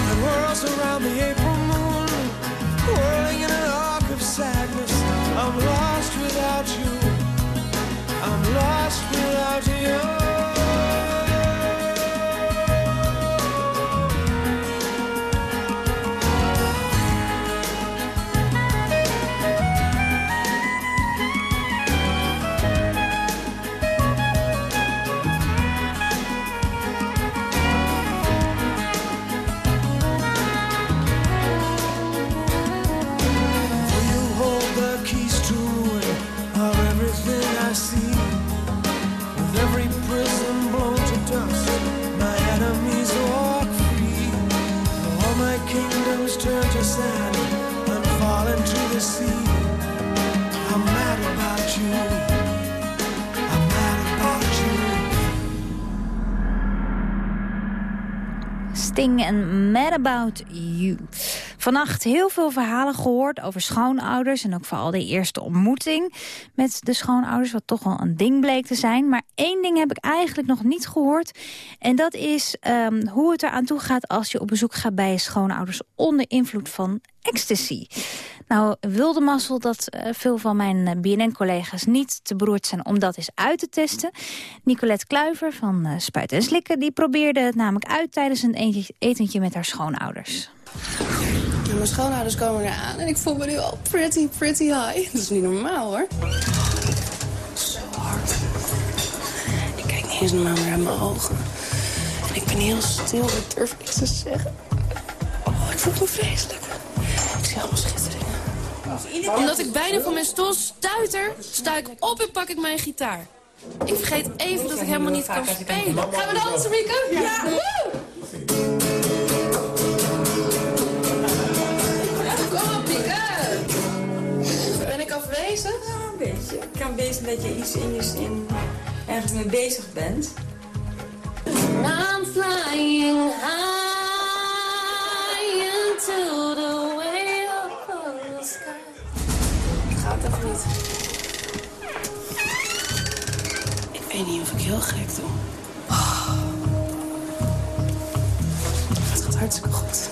And whirls around the April moon, whirling in an arc of sadness. I'm lost without you. I'm lost without you. En Mad About You. Vannacht heel veel verhalen gehoord over schoonouders... en ook vooral de eerste ontmoeting met de schoonouders... wat toch wel een ding bleek te zijn. Maar één ding heb ik eigenlijk nog niet gehoord. En dat is ehm, hoe het eraan toe gaat als je op bezoek gaat bij je schoonouders... onder invloed van ecstasy. Nou, wilde mazzel dat eh, veel van mijn eh, BNN-collega's niet te beroerd zijn om dat eens uit te testen. Nicolette Kluiver van uh, Spuiten en Slikken die probeerde het namelijk uit tijdens een etentje met haar schoonouders. Ja, mijn schoonouders komen eraan en ik voel me nu al pretty, pretty high. Dat is niet normaal, hoor. Zo hard. Ik kijk niet eens normaal meer uit mijn ogen. ben heel stil, ik durf niks te zeggen. Oh, ik voel me vreselijk. Ik zie allemaal schitteringen. Omdat ik bijna van mijn stoel stuiter, sta ik op en pak ik mijn gitaar. Ik vergeet even dat ik helemaal niet kan spelen. Gaan we dansen, Mieke? Ja! Kom op, Mieke! Ben ik afwezig? Ja, een beetje. Ik kan wezen dat je iets in je in, ergens mee bezig bent. I'm flying high into the even niet. Ik weet niet of ik heel gek doe. Oh. Het gaat hartstikke goed.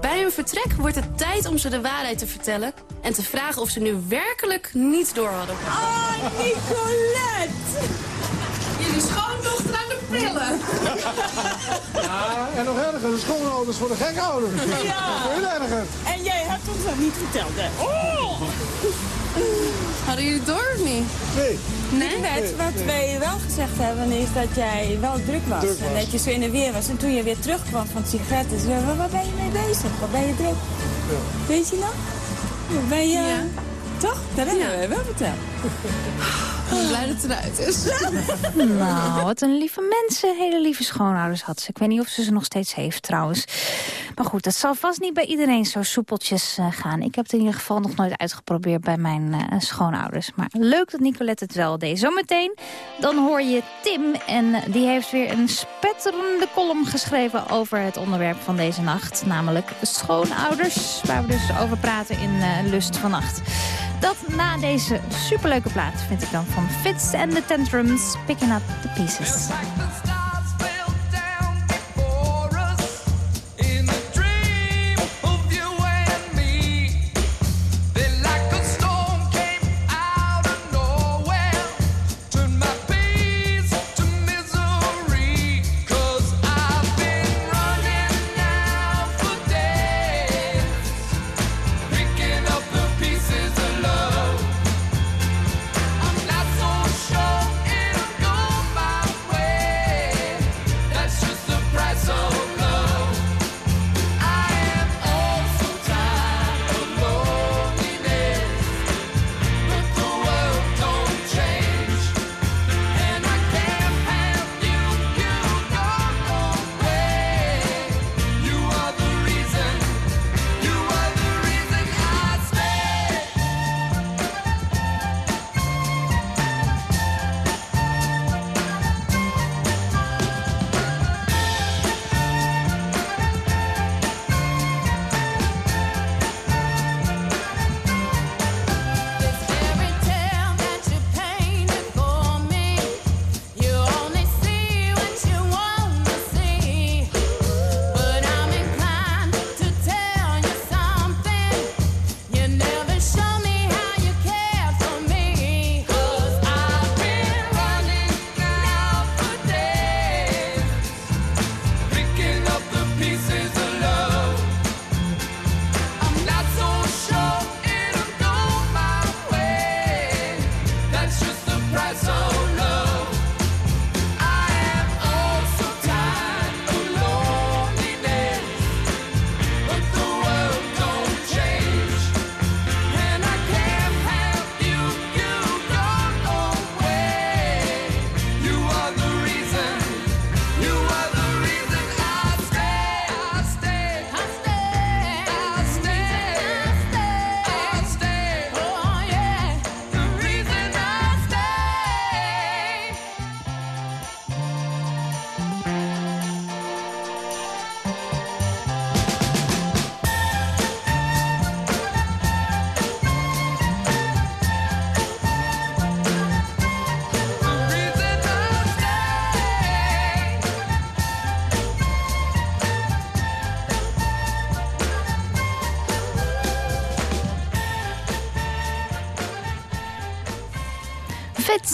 Bij hun vertrek wordt het tijd om ze de waarheid te vertellen... en te vragen of ze nu werkelijk niets door hadden. Oh, Nicolette! Ja, en nog erger, de schoonouders voor de gekouders. Ja. Veel erger. En jij hebt ons dat niet verteld, hè? Oh! Hadden jullie het door of niet? Nee. Nee? Net, wat wij wel gezegd hebben is dat jij wel druk was. Druk was. En dat je zo in de weer was. En toen je weer terugkwam van sigaretten, zei waar ben je mee bezig? Waar ben je druk? Weet je nog? Ben je... Toch? Dat hebben we wel verteld. Ik blij dat het eruit is. Nou, wat een lieve mensen. Hele lieve schoonouders had ze. Ik weet niet of ze ze nog steeds heeft trouwens. Maar goed, dat zal vast niet bij iedereen zo soepeltjes eh, gaan. Ik heb het in ieder geval nog nooit uitgeprobeerd bij mijn eh, schoonouders. Maar leuk dat Nicolette het wel deed. Zometeen, dan hoor je Tim. En die heeft weer een spetterende column geschreven over het onderwerp van deze nacht. Namelijk schoonouders, waar we dus over praten in eh, Lust vannacht. Dat na deze superleuke plaat vind ik dan van Fits and the Tantrums, Picking Up the Pieces.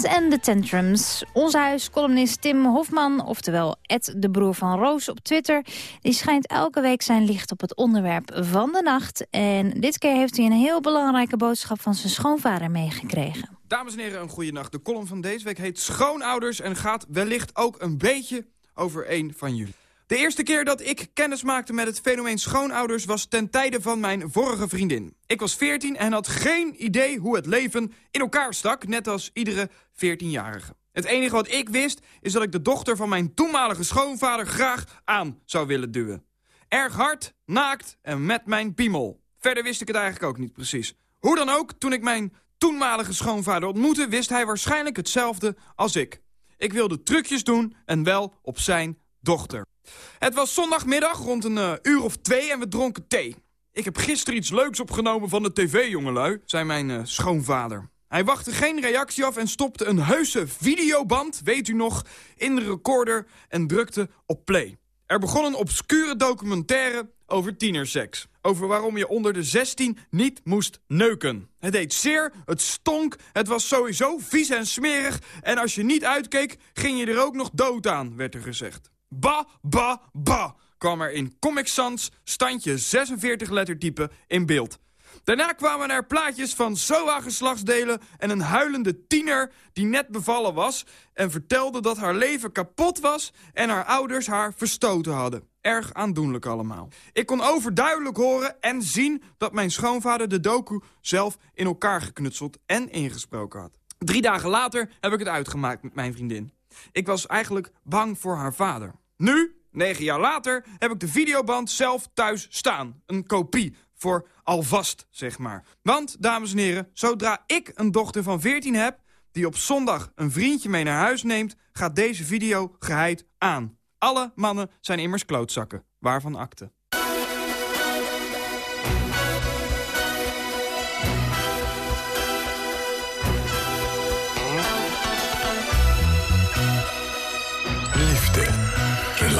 Fits and the Tantrums. Onze huiscolumnist Tim Hofman, oftewel Ed de broer van Roos op Twitter... die schijnt elke week zijn licht op het onderwerp van de nacht. En dit keer heeft hij een heel belangrijke boodschap van zijn schoonvader meegekregen. Dames en heren, een goede nacht. De column van deze week heet Schoonouders en gaat wellicht ook een beetje over een van jullie. De eerste keer dat ik kennis maakte met het fenomeen schoonouders was ten tijde van mijn vorige vriendin. Ik was 14 en had geen idee hoe het leven in elkaar stak, net als iedere 14-jarige. Het enige wat ik wist is dat ik de dochter van mijn toenmalige schoonvader graag aan zou willen duwen. Erg hard, naakt en met mijn piemel. Verder wist ik het eigenlijk ook niet precies. Hoe dan ook, toen ik mijn toenmalige schoonvader ontmoette... wist hij waarschijnlijk hetzelfde als ik. Ik wilde trucjes doen en wel op zijn dochter. Het was zondagmiddag rond een uh, uur of twee en we dronken thee. Ik heb gisteren iets leuks opgenomen van de tv, jongelui, zei mijn uh, schoonvader. Hij wachtte geen reactie af en stopte een heuse videoband, weet u nog, in de recorder en drukte op play. Er begon een obscure documentaire over tienerseks. Over waarom je onder de 16 niet moest neuken. Het deed zeer, het stonk, het was sowieso vies en smerig... en als je niet uitkeek, ging je er ook nog dood aan, werd er gezegd. Ba, ba, ba, kwam er in Comic Sans standje 46 lettertype in beeld. Daarna kwamen er plaatjes van SOA-geslachtsdelen en een huilende tiener die net bevallen was... en vertelde dat haar leven kapot was en haar ouders haar verstoten hadden. Erg aandoenlijk allemaal. Ik kon overduidelijk horen en zien dat mijn schoonvader de doku zelf in elkaar geknutseld en ingesproken had. Drie dagen later heb ik het uitgemaakt met mijn vriendin. Ik was eigenlijk bang voor haar vader. Nu, negen jaar later, heb ik de videoband zelf thuis staan. Een kopie voor alvast, zeg maar. Want, dames en heren, zodra ik een dochter van 14 heb... die op zondag een vriendje mee naar huis neemt... gaat deze video geheid aan. Alle mannen zijn immers klootzakken. Waarvan akte.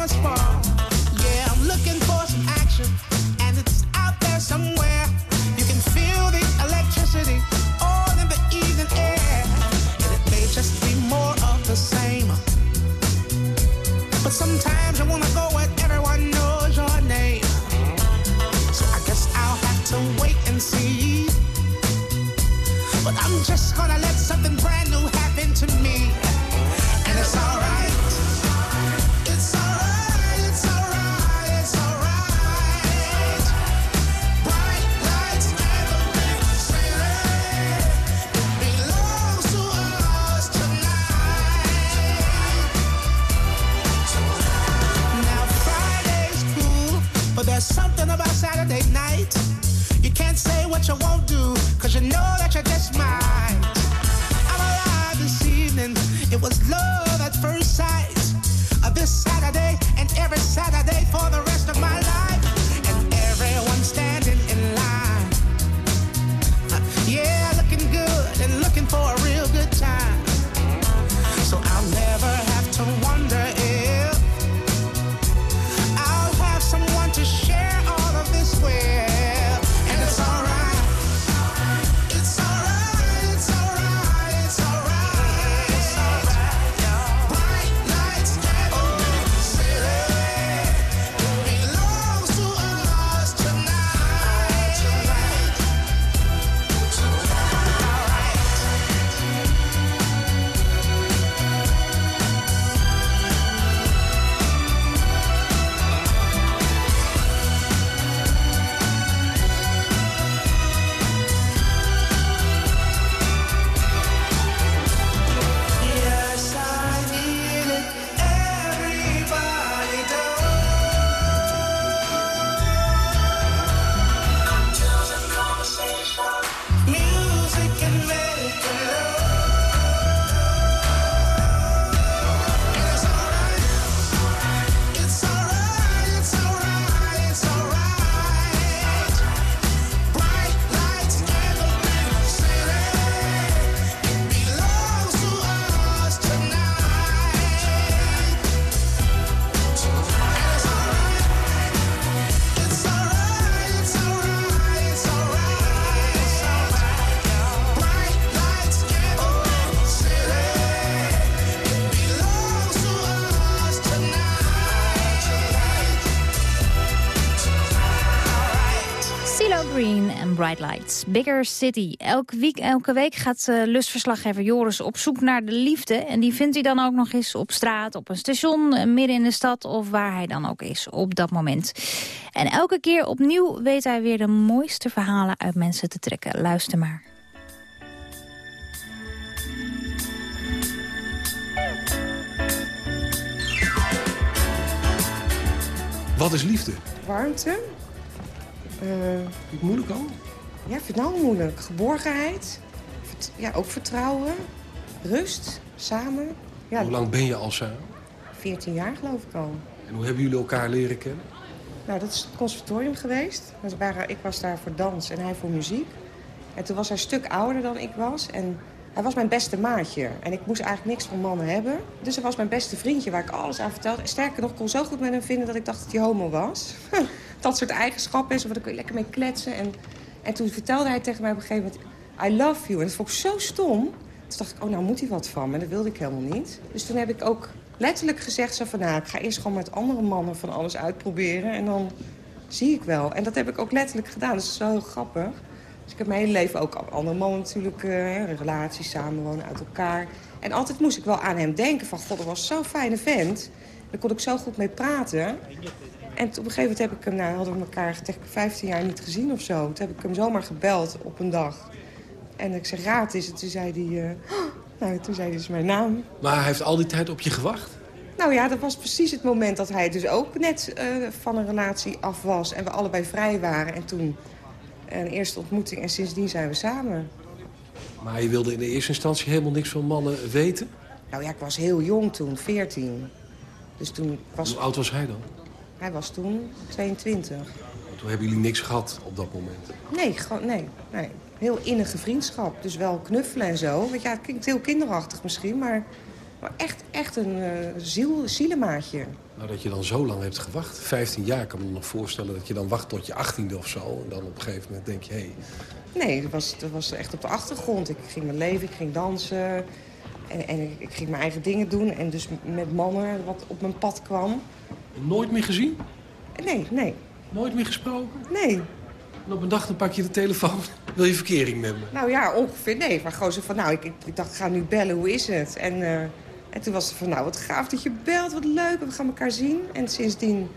Yeah, I'm looking for some action, and it's out there somewhere. You can feel the electricity all in the evening air. And it may just be more of the same. But sometimes wanna go where everyone knows your name. So I guess I'll have to wait and see. But I'm just gonna let something brand new happen to me. Bright Lights. Bigger City. Elke week, elke week gaat uh, lustverslaggever Joris op zoek naar de liefde. En die vindt hij dan ook nog eens op straat, op een station, uh, midden in de stad... of waar hij dan ook is op dat moment. En elke keer opnieuw weet hij weer de mooiste verhalen uit mensen te trekken. Luister maar. Wat is liefde? Warmte. Uh, moeilijk al? Ja, ik vind het nou moeilijk. Geborgenheid. Ja, ook vertrouwen. Rust. Samen. Ja, Hoe lang ben je al samen? 14 jaar geloof ik al. En hoe hebben jullie elkaar leren kennen? Nou, dat is het conservatorium geweest. Waren- Ik was daar voor dans en hij voor muziek. En toen was hij een stuk ouder dan ik was. En hij was mijn beste maatje. En ik moest eigenlijk niks van mannen hebben. Dus hij was mijn beste vriendje waar ik alles aan vertelde. En sterker nog, ik kon zo goed met hem vinden dat ik dacht dat hij homo was. dat soort eigenschappen is, waar ik lekker mee kletsen. En, en toen vertelde hij tegen mij op een gegeven moment... I love you. En dat vond ik zo stom. Toen dacht ik, oh, nou moet hij wat van me. Dat wilde ik helemaal niet. Dus toen heb ik ook letterlijk gezegd zo van... nou, ik ga eerst gewoon met andere mannen van alles uitproberen. En dan zie ik wel. En dat heb ik ook letterlijk gedaan. Dat is heel grappig. Dus ik heb mijn hele leven ook andere mannen natuurlijk... eh relaties, samenwonen, uit elkaar. En altijd moest ik wel aan hem denken van... god, dat was zo'n fijne vent. Daar kon ik zo goed mee praten. En op een gegeven moment heb ik hem... nou, hadden we elkaar tegen 15 jaar niet gezien of zo. Toen heb ik hem zomaar gebeld op een dag. En ik zeg, raad is het. Toen zei hij... eh, nou, toen zei hij dus mijn naam. Maar hij heeft al die tijd op je gewacht? Nou ja, dat was precies het moment dat hij dus ook net eh, van een relatie af was. En we allebei vrij waren. En toen een eerste ontmoeting en sindsdien zijn we samen. Maar je wilde in de eerste instantie helemaal niks van mannen weten? Nou ja, ik was heel jong toen, 14. Dus toen was... Hoe oud was hij dan? Hij was toen 22. Toen hebben jullie niks gehad op dat moment. Nee, gewoon, nee, nee. Heel innige vriendschap. Dus wel knuffelen en zo. Want ja, het klinkt heel kinderachtig misschien, maar, maar echt, echt een eh ziel, zielemaatje. Nou, dat je dan zo lang hebt gewacht. 15 jaar kan me nog voorstellen dat je dan wacht tot je 18e of zo. En dan op een gegeven moment denk je, hé, hey, Nee, dat was, dat was echt op de achtergrond. Ik ging mijn leven, ik ging dansen. En, en ik, ging mijn eigen dingen doen. En dus met mannen wat op mijn pad kwam. nooit meer gezien? Nee, nee. Nooit meer gesproken? Nee. En op een dag dan pak je de telefoon. Wil je verkering met me? Nou ja, ongeveer nee. Maar gewoon zo van, nou, ik, ik, ik dacht, ik ga nu bellen, hoe is het? En, eh, en toen was het van, nou, wat gaaf dat je belt, wat leuk, we gaan elkaar zien. En sindsdien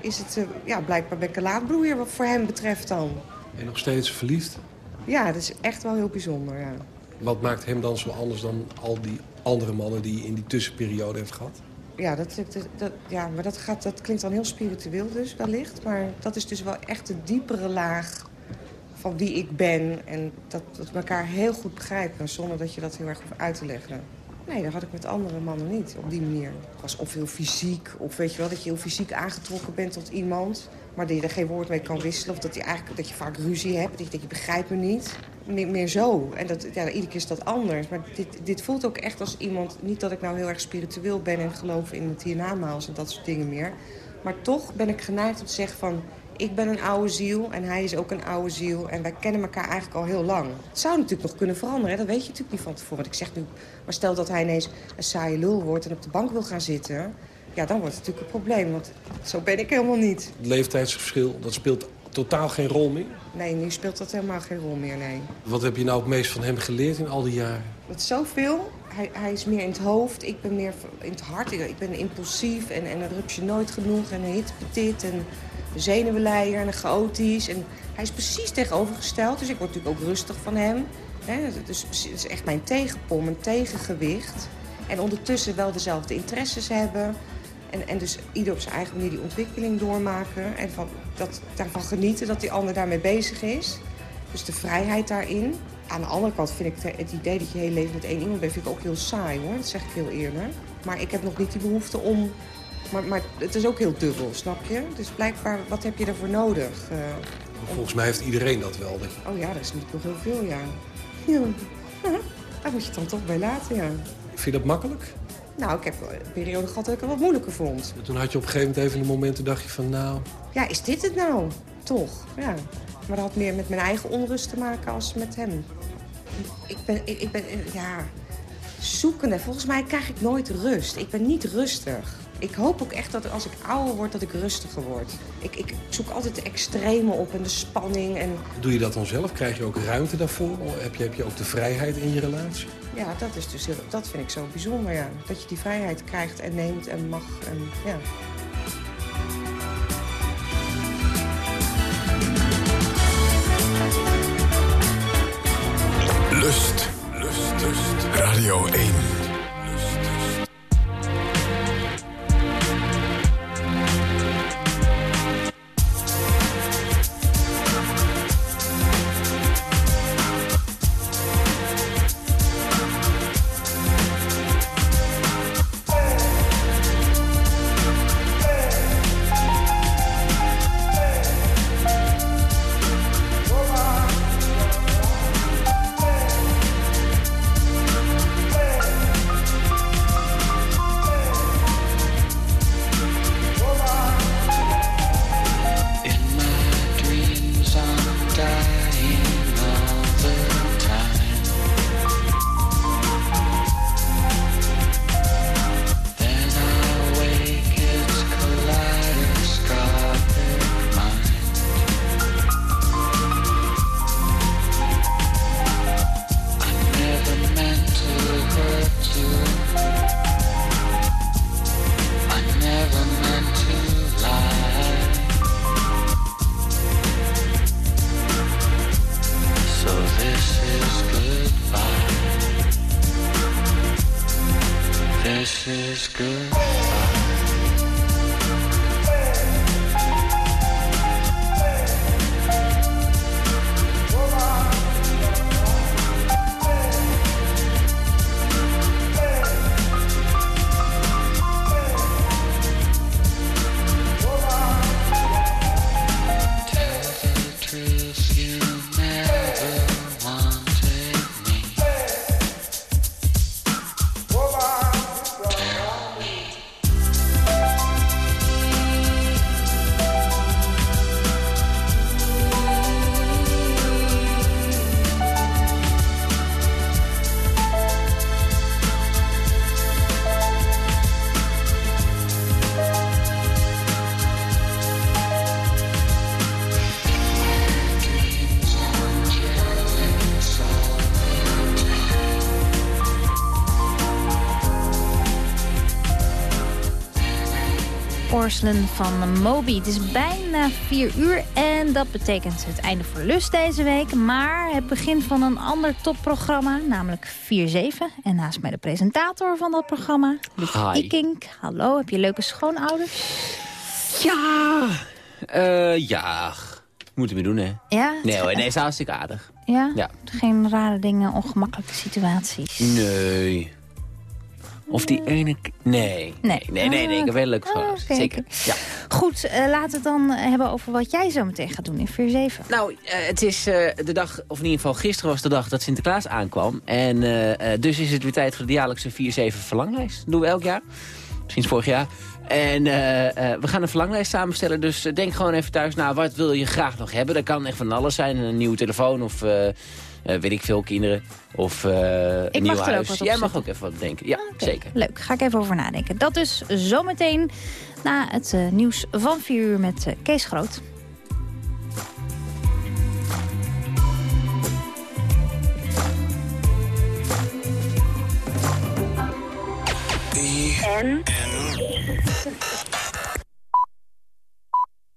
is het, eh, ja, blijkbaar ben ik een laadbroeier wat voor hem betreft dan. En nog steeds verliefd? Ja, dat is echt wel heel bijzonder, ja. Wat maakt hem dan zo anders dan al die andere mannen die je in die tussenperiode heeft gehad? Ja, dat, dat, ja maar dat, gaat, dat klinkt dan heel spiritueel dus wellicht. Maar dat is dus wel echt de diepere laag van wie ik ben. En dat, dat we elkaar heel goed begrijpen zonder dat je dat heel erg hoeft uit te leggen. Nee, dat had ik met andere mannen niet op die manier. Het was of heel fysiek, of weet je wel, dat je heel fysiek aangetrokken bent tot iemand. Maar dat je er geen woord mee kan wisselen. Of dat je, eigenlijk, dat je vaak ruzie hebt. Dat je, dat je begrijpt me niet. Meer, meer zo. En dat, ja, iedere keer is dat anders. Maar dit, dit voelt ook echt als iemand... Niet dat ik nou heel erg spiritueel ben en geloof in het hiernamaals en dat soort dingen meer. Maar toch ben ik geneigd om te zeggen van... Ik ben een oude ziel en hij is ook een oude ziel. En wij kennen elkaar eigenlijk al heel lang. Het zou natuurlijk nog kunnen veranderen. Dat weet je natuurlijk niet van tevoren. Want ik zeg nu, maar stel dat hij ineens een saaie lul wordt... en op de bank wil gaan zitten... Ja, dan wordt het natuurlijk een probleem. Want zo ben ik helemaal niet. Het leeftijdsverschil, dat speelt totaal geen rol meer. Nee, nu speelt dat helemaal geen rol meer, nee. Wat heb je nou het meest van hem geleerd in al die jaren? Met zoveel. Hij, hij is meer in het hoofd, ik ben meer in het hart. Ik, ik ben impulsief en, en een rupsje nooit genoeg en een hit petit en een zenuwenleier en een chaotisch. En hij is precies tegenovergesteld, dus ik word natuurlijk ook rustig van hem. Dus het is echt mijn tegenpol, mijn tegengewicht. En ondertussen wel dezelfde interesses hebben. En, en dus ieder op zijn eigen manier die ontwikkeling doormaken. En van, dat, daarvan genieten dat die ander daarmee bezig is. Dus de vrijheid daarin. Aan de andere kant vind ik het- idee dat je heel leven met één iemand bent... vind ik ook heel saai, hoor. Dat zeg ik heel eerlijk. Maar ik heb nog niet die behoefte om... Maar, maar het is ook heel dubbel, snap je? Dus blijkbaar, wat heb je ervoor nodig? Eh, Volgens mij heeft iedereen dat wel. Oh ja, dat is niet nog heel veel, ja. ja. Daar moet je het dan toch bij laten, ja. Vind je dat makkelijk? Nou, ik heb een periode gehad dat ik het wat moeilijker vond. Toen had je op een gegeven moment even een moment, toen dacht je van nou... Ja, is dit het nou? Toch, ja. Maar dat had meer met mijn eigen onrust te maken als met hem. Ik ben, ik, ik ben ja, zoekende. Volgens mij krijg ik nooit rust. Ik ben niet rustig. Ik hoop ook echt dat als ik ouder word, dat ik rustiger word. Ik, ik zoek altijd de extreme op en de spanning. En Doe je dat dan zelf? Krijg je ook ruimte daarvoor? Heb je, heb je ook de vrijheid in je relatie? Ja, dat, is dus dat vind ik zo bijzonder, ja. Dat je die vrijheid krijgt en neemt en mag. En, ja. Van Moby. Het is bijna 4 uur en dat betekent het einde voor Lust deze week. Maar het begin van een ander topprogramma, namelijk 4-7. En naast mij de presentator van dat programma, Luc. Ikink. Hallo, heb je leuke schoonouders? Ja, eh, ja, moeten we doen, hè? Ja? Nee hoor, nee, is hartstikke aardig. Ja? Ja. Geen rare dingen, ongemakkelijke situaties? Nee. Of die ene... Nee. Nee. Nee, nee, nee, ik heb hele leuke Ah, Zeker, ja. Goed, eh, laten we het dan hebben over wat jij zo meteen gaat doen in 4-7. Nou, eh, het is eh, de dag, of in ieder geval gisteren was de dag dat Sinterklaas aankwam. En eh, eh, dus is het weer tijd voor de jaarlijkse 4-7 verlanglijst. Dat doen we elk jaar. Sinds vorig jaar. En eh, eh, we gaan een verlanglijst samenstellen. Dus eh, denk gewoon even thuis na, wat wil je graag nog hebben? Dat kan echt van alles zijn. Een nieuwe telefoon of... eh, eh, weet ik veel, kinderen. Of eh, een nieuw mag er ook huis. Jij mag ook even wat denken. Ja, zeker. Leuk, ga ik even over nadenken. Dat dus zometeen na het eh, nieuws van 4 uur met Kees Groot. En?